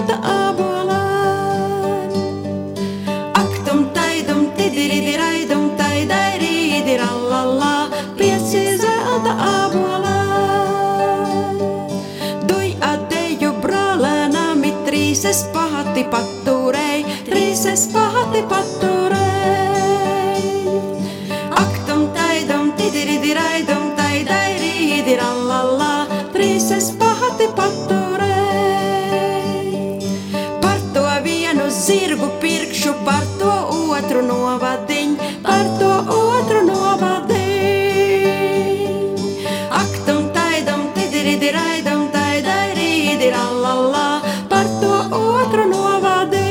zelta abolā. Aktum taidum tidiri raidum taidai rallallā, pieci zelta abolā. Duj adeju brālēnami trīses pati paturēj, trīses pati paturēj. Aktum taidum tidiri raidum taidai rallallā, trīses pati paturēj. Zirgu pirkšu, par to otru novadiņ, par to otru novadiņ. Aktum taidum tidiri raidum taidai rīdi rallallā, par to otru novadiņ.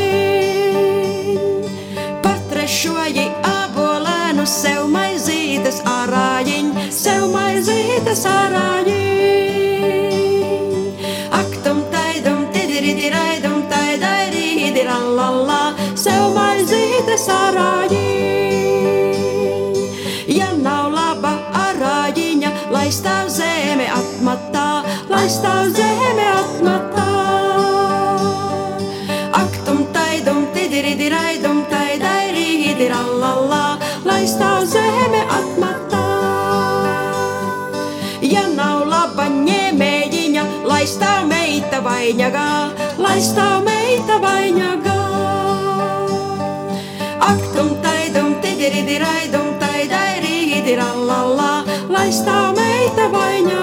Par trešoji abolēnu sev maizītes ārājiņ, sev maizītes ārājiņ. lai stāv zeme atmatā, lai stāv zeme atmatā. Aktum taidum tidiridi raidum taidai rīdi rallallā, lai stāv zeme atmatā. Ja nav laba ņēmēģiņa, lai stāv meita vainagā, lai stāv meita vainagā. Aktum taidum tidiridi raidum taidai rīdi rallallā, lai stāv meita vainagā. Давай не